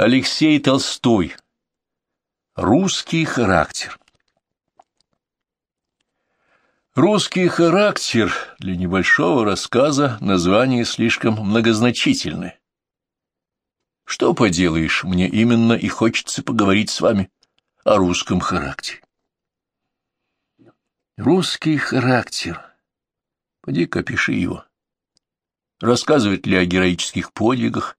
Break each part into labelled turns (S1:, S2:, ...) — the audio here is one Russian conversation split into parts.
S1: Алексей Толстой. Русский характер. Русский характер для небольшого рассказа название слишком многозначительное. Что поделаешь, мне именно и хочется поговорить с вами о русском характере. Русский характер. Поди-ка пиши его. Рассказывать ли о героических подвигах,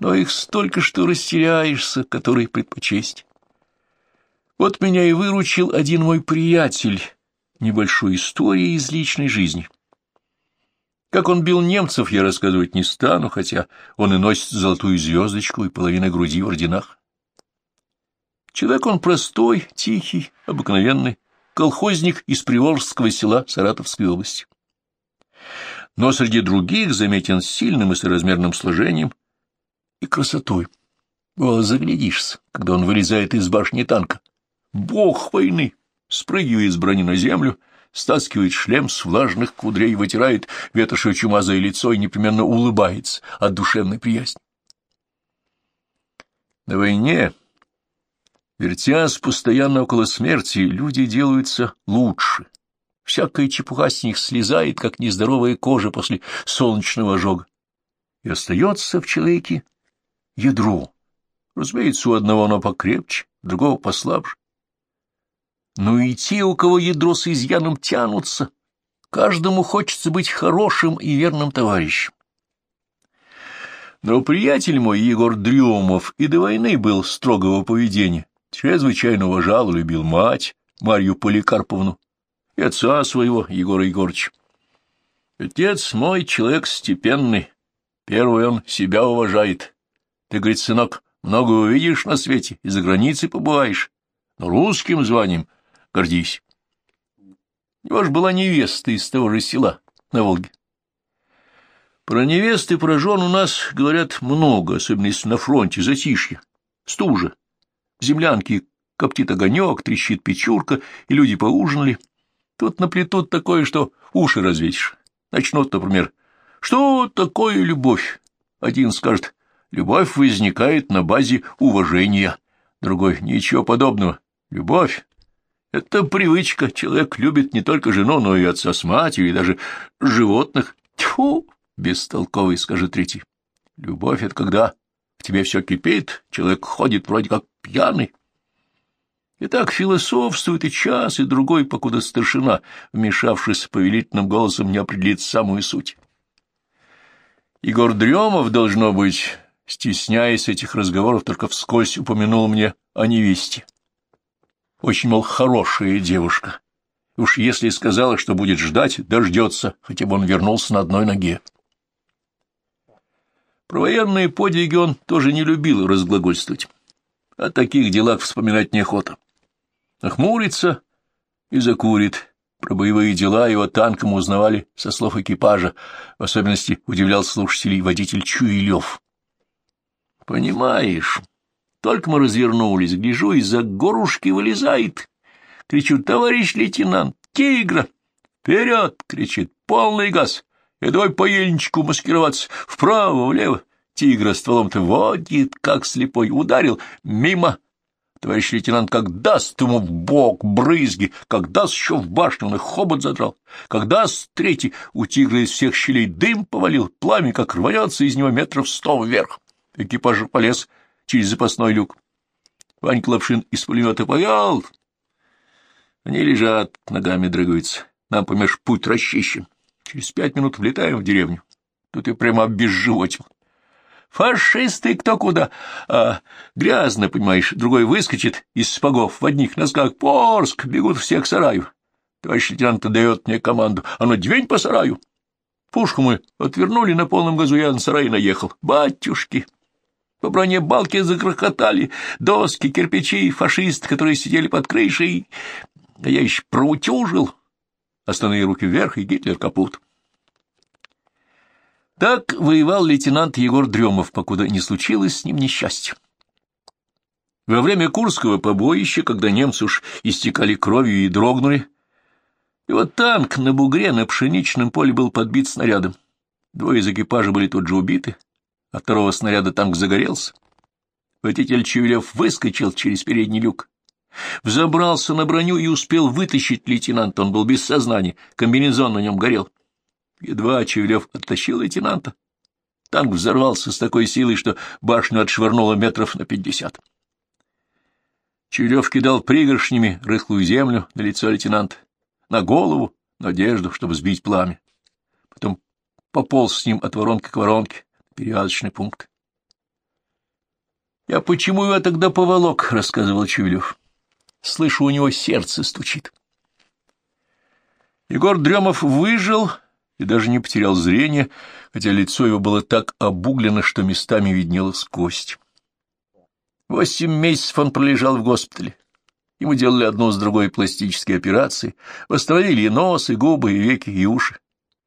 S1: но их столько, что растеряешься, который предпочесть. Вот меня и выручил один мой приятель небольшой историей из личной жизни. Как он бил немцев, я рассказывать не стану, хотя он и носит золотую звездочку и половину груди в орденах. Человек он простой, тихий, обыкновенный, колхозник из Приволжского села Саратовской области. Но среди других заметен сильным и соразмерным сложением, и красотой. О, заглядишься, когда он вылезает из башни танка. Бог войны! Спрыгивает с брони на землю, стаскивает шлем с влажных кудрей, вытирает ветошью чумазое лицо и непременно улыбается от душевной приязни. На войне, вертясь постоянно около смерти, люди делаются лучше. Всякая чепуха с них слезает, как нездоровая кожа после солнечного ожога. И остается в человеке ядро. Разумеется, у одного оно покрепче, другого послабже. Но и те, у кого ядро с изъяном тянутся, каждому хочется быть хорошим и верным товарищем. Но приятель мой, Егор Дрюмов, и до войны был строгого поведения, чрезвычайно уважал и любил мать, Марью Поликарповну, и отца своего, Егора Егорыча. Отец мой человек степенный, первый он себя уважает, ты, говорит, сынок, много увидишь на свете и за границей побываешь, но русским званием гордись. У него ж была невеста из того же села на Волге. Про невесты, про жен у нас говорят много, особенно если на фронте затишье, стужа, землянки, коптит огонек, трещит печурка, и люди поужинали. Тут наплетут такое, что уши развесишь. Начнут, например, что такое любовь? Один скажет, Любовь возникает на базе уважения. Другой — ничего подобного. Любовь — это привычка. Человек любит не только жену, но и отца с матерью, и даже животных. Тьфу! — бестолковый, скажет третий. Любовь — это когда в тебе все кипит, человек ходит вроде как пьяный. И так философствует и час, и другой, покуда старшина, вмешавшись повелительным голосом, не определит самую суть. Егор Дремов, должно быть, стесняясь этих разговоров, только вскользь упомянул мне о невесте. Очень, мол, хорошая девушка. Уж если сказала, что будет ждать, дождется, хотя бы он вернулся на одной ноге. Про военные подвиги он тоже не любил разглагольствовать. О таких делах вспоминать неохота. Нахмурится и закурит. Про боевые дела его танком узнавали со слов экипажа. В особенности удивлял слушателей водитель Чуилев. Понимаешь, только мы развернулись, гляжу, из-за горушки вылезает. Кричу, товарищ лейтенант, тигра! Вперед! кричит, полный газ. И давай по ельничку маскироваться. Вправо, влево. Тигра стволом-то водит, как слепой. Ударил мимо. Товарищ лейтенант как даст ему в бок брызги, как даст еще в башню, он и хобот задрал. Как даст третий, у тигра из всех щелей дым повалил, пламя как рванется из него метров сто вверх. Экипаж полез через запасной люк. Ванька Лапшин из пулемета повел. Они лежат, ногами дрыгаются. Нам помеж путь расчищен. Через пять минут влетаем в деревню. Тут я прямо обезживотил. Фашисты кто куда. А грязно, понимаешь, другой выскочит из спагов в одних носках. Порск, бегут всех к сараю. Товарищ лейтенант дает мне команду. А ну, двинь по сараю. Пушку мы отвернули на полном газу, я на сарай наехал. Батюшки! По броне балки загрохотали, доски, кирпичи, фашисты, которые сидели под крышей. А я еще проутюжил. Остальные руки вверх, и Гитлер капут. Так воевал лейтенант Егор Дремов, покуда не случилось с ним несчастье. Во время Курского побоища, когда немцы уж истекали кровью и дрогнули, и вот танк на бугре на пшеничном поле был подбит снарядом. Двое из экипажа были тут же убиты, от второго снаряда танк загорелся. Водитель Чевелев выскочил через передний люк, взобрался на броню и успел вытащить лейтенанта. Он был без сознания, комбинезон на нем горел. Едва Чевелев оттащил лейтенанта. Танк взорвался с такой силой, что башню отшвырнуло метров на пятьдесят. Чевелев кидал пригоршнями рыхлую землю на лицо лейтенанта, на голову, на одежду, чтобы сбить пламя. Потом пополз с ним от воронки к воронке, перевязочный пункт. — Я почему его тогда поволок? — рассказывал Чевелев. — Слышу, у него сердце стучит. Егор Дремов выжил и даже не потерял зрение, хотя лицо его было так обуглено, что местами виднелась кость. Восемь месяцев он пролежал в госпитале. Ему делали одну с другой пластические операции, восстановили и нос, и губы, и веки, и уши.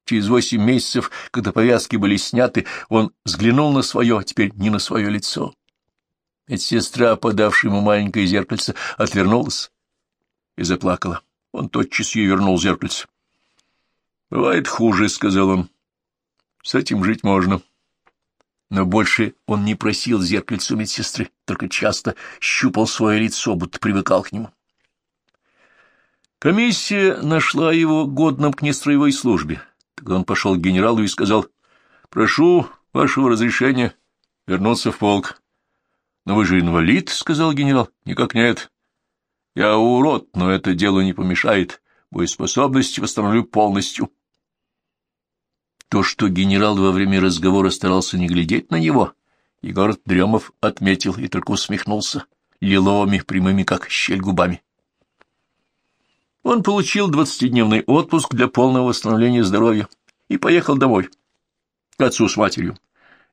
S1: Через восемь месяцев, когда повязки были сняты, он взглянул на свое, а теперь не на свое лицо. Медсестра, подавшая ему маленькое зеркальце, отвернулась и заплакала. Он тотчас ей вернул зеркальце. — Бывает хуже, — сказал он. — С этим жить можно. Но больше он не просил зеркальцу медсестры, только часто щупал свое лицо, будто привыкал к нему. Комиссия нашла его годным к нестроевой службе. Тогда он пошел к генералу и сказал, «Прошу вашего разрешения вернуться в полк». «Но вы же инвалид», — сказал генерал. «Никак нет. Я урод, но это дело не помешает. Боеспособность восстановлю полностью». То, что генерал во время разговора старался не глядеть на него, Егор Дремов отметил и только усмехнулся, лиловыми, прямыми, как щель губами. Он получил двадцатидневный отпуск для полного восстановления здоровья и поехал домой, к отцу с матерью.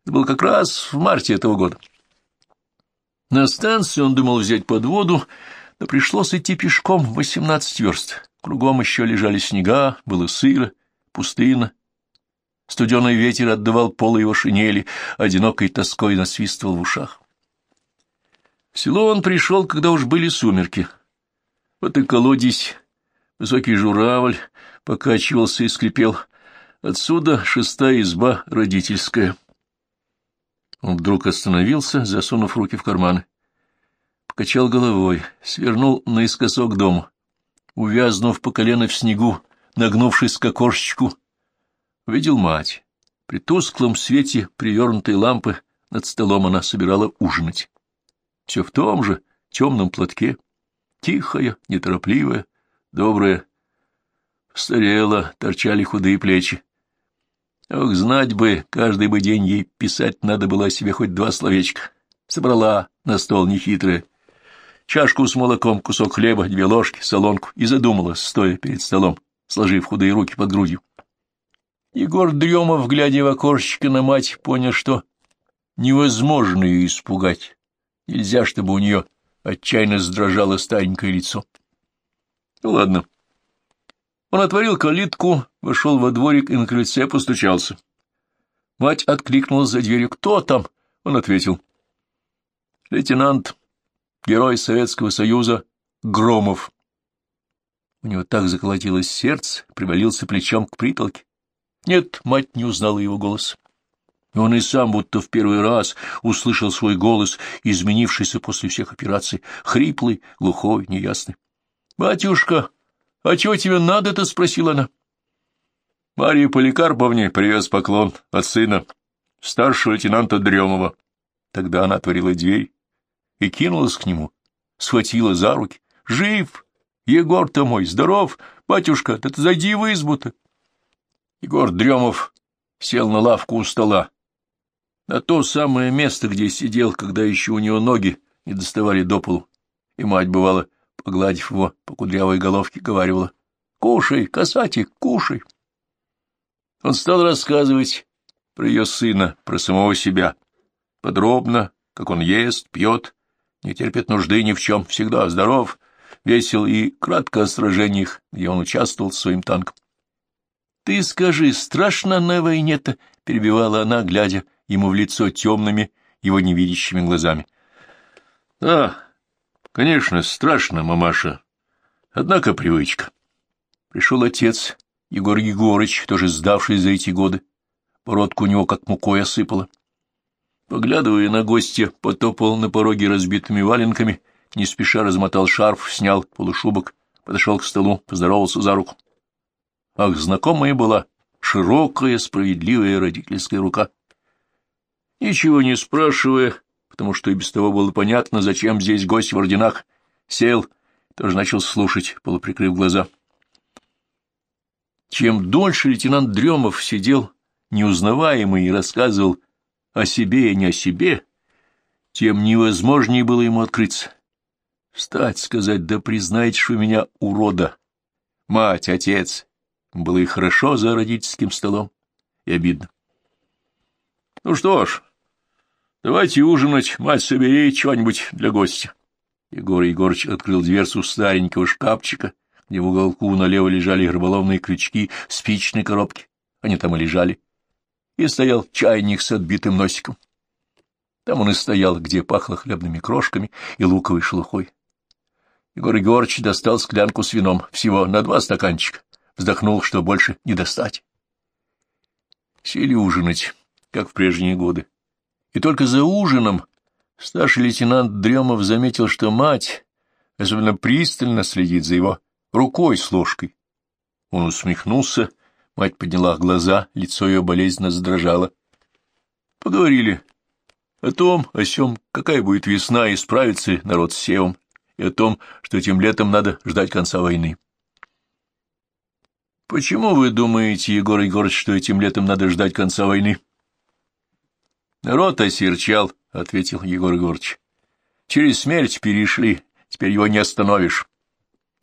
S1: Это было как раз в марте этого года. На станции он думал взять подводу, но пришлось идти пешком восемнадцать верст. Кругом еще лежали снега, было сыро, пустынно, Студеный ветер отдавал полы его шинели, одинокой тоской насвистывал в ушах. В село он пришел, когда уж были сумерки. Вот и колодец, высокий журавль покачивался и скрипел. Отсюда шестая изба родительская. Он вдруг остановился, засунув руки в карманы. Покачал головой, свернул наискосок дому. Увязнув по колено в снегу, нагнувшись к окошечку, Увидел мать. При тусклом свете привернутой лампы над столом она собирала ужинать. Все в том же темном платке, тихая, неторопливая, добрая. Старела, торчали худые плечи. Ох, знать бы, каждый бы день ей писать надо было себе хоть два словечка. Собрала на стол нехитрая. Чашку с молоком, кусок хлеба, две ложки, солонку и задумалась, стоя перед столом, сложив худые руки под грудью. Егор Дремов, глядя в окошечко на мать, понял, что невозможно ее испугать. Нельзя, чтобы у нее отчаянно сдрожало старенькое лицо. Ну, ладно. Он отворил калитку, вошел во дворик и на крыльце постучался. Мать откликнулась за дверью. «Кто там?» Он ответил. «Лейтенант, герой Советского Союза, Громов». У него так заколотилось сердце, привалился плечом к притолке. Нет, мать не узнала его голос. Он и сам будто в первый раз услышал свой голос, изменившийся после всех операций, хриплый, глухой, неясный. — Батюшка, а чего тебе надо-то? — спросила она. — Марии Поликарповне привез поклон от сына, старшего лейтенанта Дремова. Тогда она отворила дверь и кинулась к нему, схватила за руки. — Жив! Егор-то мой, здоров! Батюшка, да ты зайди в избу-то! Егор Дремов сел на лавку у стола, на то самое место, где сидел, когда еще у него ноги не доставали до полу, и мать, бывала, погладив его по кудрявой головке, говаривала, «Кушай, касатик, кушай!» Он стал рассказывать про ее сына, про самого себя, подробно, как он ест, пьет, не терпит нужды ни в чем, всегда здоров, весел и кратко о сражениях, где он участвовал с своим танком. Ты скажи, страшно на войне-то? — перебивала она, глядя ему в лицо темными, его невидящими глазами. — Да, конечно, страшно, мамаша. Однако привычка. Пришел отец, Егор Егорыч, тоже сдавший за эти годы. Породку у него как мукой осыпало. Поглядывая на гостя, потопал на пороге разбитыми валенками, не спеша размотал шарф, снял полушубок, подошел к столу, поздоровался за руку. Ах, знакомая была широкая, справедливая родительская рука. Ничего не спрашивая, потому что и без того было понятно, зачем здесь гость в орденах, сел, тоже начал слушать, полуприкрыв глаза. Чем дольше лейтенант Дремов сидел неузнаваемый и рассказывал о себе и не о себе, тем невозможнее было ему открыться. Встать, сказать, да признайте, что меня урода. Мать, отец. Было и хорошо за родительским столом, и обидно. Ну что ж, давайте ужинать, мать, собери чего-нибудь для гостя. Егор Егорыч открыл дверцу старенького шкафчика, где в уголку налево лежали рыболовные крючки, спичные коробки. Они там и лежали и стоял чайник с отбитым носиком. Там он и стоял, где пахло хлебными крошками и луковой шелухой. Егор Егорыч достал склянку с вином, всего на два стаканчика, вздохнул, что больше не достать. Сели ужинать, как в прежние годы. И только за ужином старший лейтенант Дремов заметил, что мать особенно пристально следит за его рукой с ложкой. Он усмехнулся Мать подняла глаза, лицо ее болезненно задрожало. Поговорили о том, о сём, какая будет весна, и справится народ с севом, и о том, что этим летом надо ждать конца войны. Почему вы думаете, Егор Егорович, что этим летом надо ждать конца войны? Народ осерчал, — ответил Егор Егорович. Через смерть перешли, теперь его не остановишь.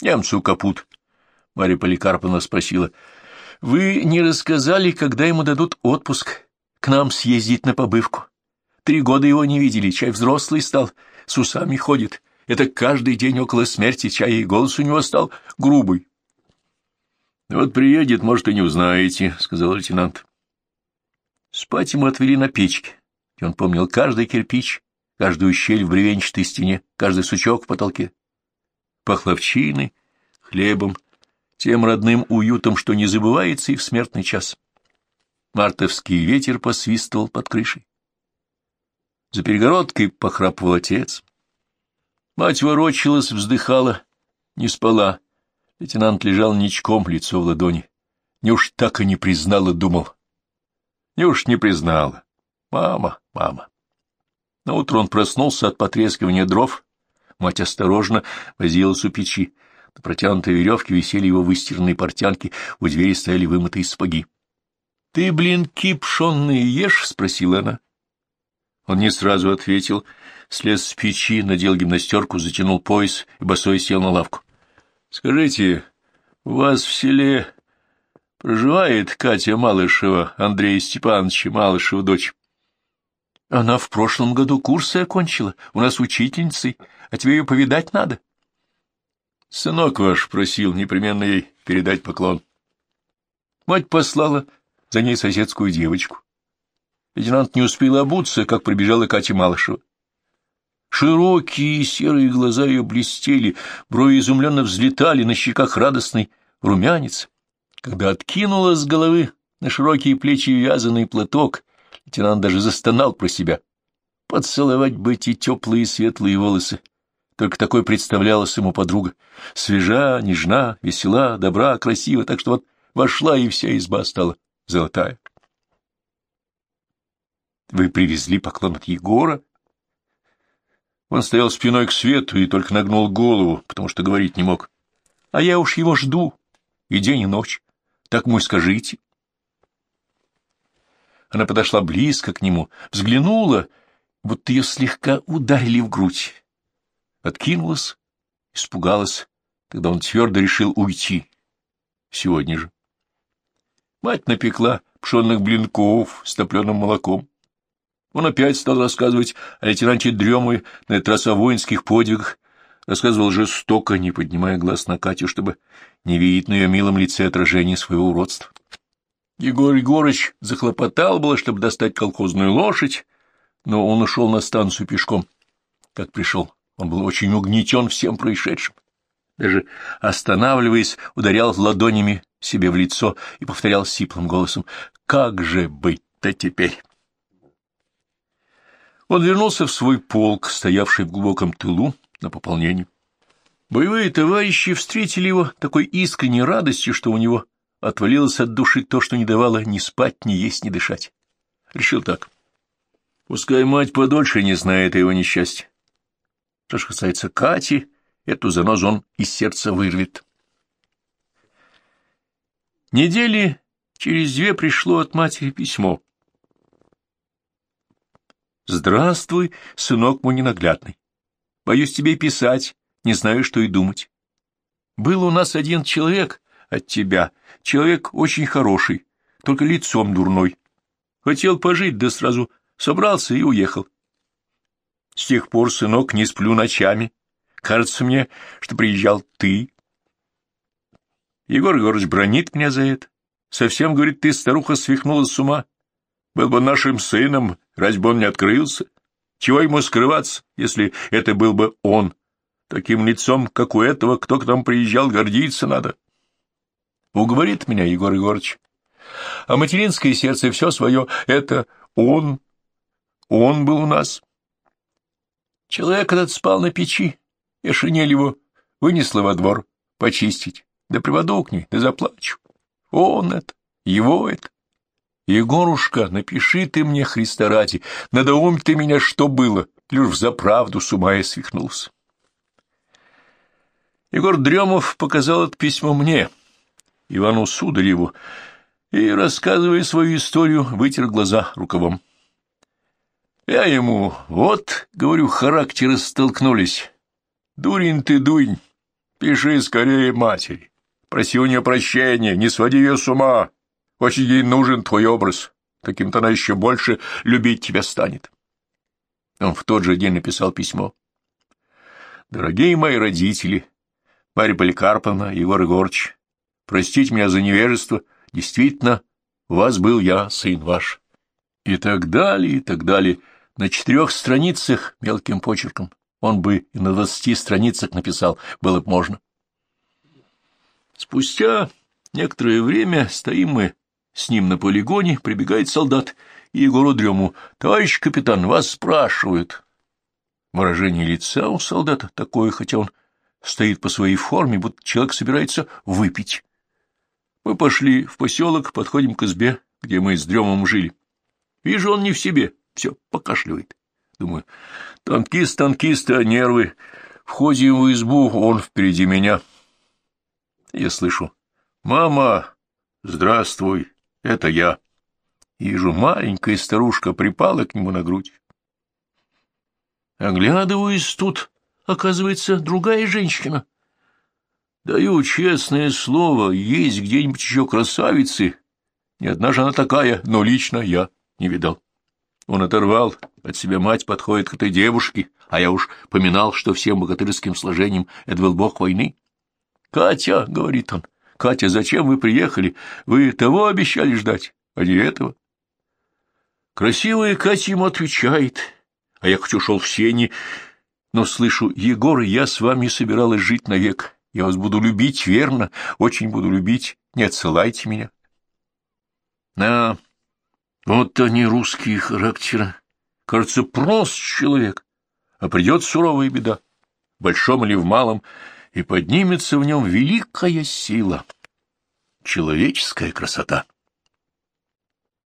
S1: Немцу капут. Марья Поликарповна спросила, — вы не рассказали, когда ему дадут отпуск к нам съездить на побывку. Три года его не видели, чай взрослый стал, с усами ходит. Это каждый день около смерти чай, и голос у него стал грубый. — Вот приедет, может, и не узнаете, — сказал лейтенант. Спать ему отвели на печке, и он помнил каждый кирпич, каждую щель в бревенчатой стене, каждый сучок в потолке. Пахло овчиной, хлебом, тем родным уютом, что не забывается и в смертный час. Мартовский ветер посвистывал под крышей. За перегородкой похрапывал отец. Мать ворочалась, вздыхала, не спала. Лейтенант лежал ничком, лицо в ладони. Неуж так и не признала, думал. Неуж не признала. Мама, мама. Наутро он проснулся от потрескивания дров. Мать осторожно возилась у печи. На протянутой веревке висели его выстиранные портянки, у двери стояли вымытые сапоги. — Ты, блинки пшенные ешь? — спросила она. Он не сразу ответил, слез с печи, надел гимнастерку, затянул пояс и босой сел на лавку. — Скажите, у вас в селе проживает Катя Малышева, Андрея Степановича Малышева дочь? — Она в прошлом году курсы окончила, у нас учительницей, а тебе ее повидать надо. — Сынок ваш просил непременно ей передать поклон. Мать послала за ней соседскую девочку. Лейтенант не успел обуться, как прибежала Катя Малышева. Широкие серые глаза ее блестели, брови изумленно взлетали, на щеках радостный румянец. Когда откинула с головы на широкие плечи вязаный платок, лейтенант даже застонал про себя. Поцеловать бы эти теплые светлые волосы, только такой представлялась ему подруга. Свежа, нежна, весела, добра, красива, так что вот вошла, и вся изба стала золотая. Вы привезли поклон от Егора? Он стоял спиной к свету и только нагнул голову, потому что говорить не мог. А я уж его жду, и день, и ночь. Так мой скажите. Она подошла близко к нему, взглянула, будто ее слегка ударили в грудь откинулась, испугалась. Тогда он твердо решил уйти. Сегодня же. Мать напекла пшенных блинков с топленым молоком. Он опять стал рассказывать о лейтенанте Дремове на этот раз о воинских подвигах, рассказывал жестоко, не поднимая глаз на Катю, чтобы не видеть на ее милом лице отражение своего уродства. Егор Егорыч захлопотал было, чтобы достать колхозную лошадь, но он ушел на станцию пешком, как пришел. Он был очень угнетен всем происшедшим. Даже останавливаясь, ударял ладонями себе в лицо и повторял сиплым голосом «Как же быть-то теперь?» Он вернулся в свой полк, стоявший в глубоком тылу, на пополнение. Боевые товарищи встретили его такой искренней радостью, что у него отвалилось от души то, что не давало ни спать, ни есть, ни дышать. Решил так. Пускай мать подольше не знает его несчастье. Что ж касается Кати, эту занозу он из сердца вырвет. Недели через две пришло от матери письмо. «Здравствуй, сынок мой ненаглядный. Боюсь тебе писать, не знаю, что и думать. Был у нас один человек от тебя, человек очень хороший, только лицом дурной. Хотел пожить, да сразу собрался и уехал. С тех пор, сынок, не сплю ночами. Кажется мне, что приезжал ты. Егор Егорович бронит меня за это. Совсем, говорит, ты, старуха, свихнулась с ума. Был бы нашим сыном, разве бы он не открылся? Чего ему скрываться, если это был бы он? Таким лицом, как у этого, кто к нам приезжал, гордиться надо. Уговорит меня Егор Егорович. А материнское сердце все свое — это он. Он был у нас. Человек этот спал на печи. Я шинель его вынесла во двор почистить. Да приводу к ней, да заплачу. Он это, его это. Егорушка, напиши ты мне, Христа ради, надоум ты меня, что было, лишь за правду с ума я свихнулся. Егор Дремов показал это письмо мне, Ивану Судареву, и, рассказывая свою историю, вытер глаза рукавом. Я ему, вот, говорю, характеры столкнулись. Дурень ты, дурень, пиши скорее матери. Проси у нее прощения, не своди ее с ума. Очень ей нужен твой образ. Таким-то она еще больше любить тебя станет. Он в тот же день написал письмо. Дорогие мои родители, Марья Поликарповна, Егор Егорыч, простите меня за невежество, действительно, у вас был я, сын ваш. И так далее, и так далее. На четырех страницах мелким почерком. Он бы и на двадцати страницах написал, было бы можно. Спустя некоторое время стоим мы с ним на полигоне, прибегает солдат и Егору Дрему. «Товарищ капитан, вас спрашивают». Выражение лица у солдата такое, хотя он стоит по своей форме, будто человек собирается выпить. Мы пошли в поселок, подходим к избе, где мы с Дремом жили. Вижу, он не в себе, все, покашливает. Думаю, танкист, танкист, а нервы. Входим в избу, он впереди меня. Я слышу, «Мама, здравствуй, это я». Вижу, маленькая старушка припала к нему на грудь. Оглядываюсь тут, оказывается, другая женщина. Даю честное слово, есть где-нибудь еще красавицы. Ни одна же она такая, но лично я не видал. Он оторвал от себя мать, подходит к этой девушке, а я уж поминал, что всем богатырским сложением это был бог войны. «Катя», — говорит он, — «Катя, зачем вы приехали? Вы того обещали ждать, а не этого». Красивая Катя ему отвечает, а я хоть ушел в сени, но слышу, Егор, я с вами собиралась жить навек. Я вас буду любить, верно, очень буду любить. Не отсылайте меня. А, вот они русские характеры. Кажется, прост человек, а придет суровая беда, в большом или в малом, и поднимется в нем великая сила, человеческая красота.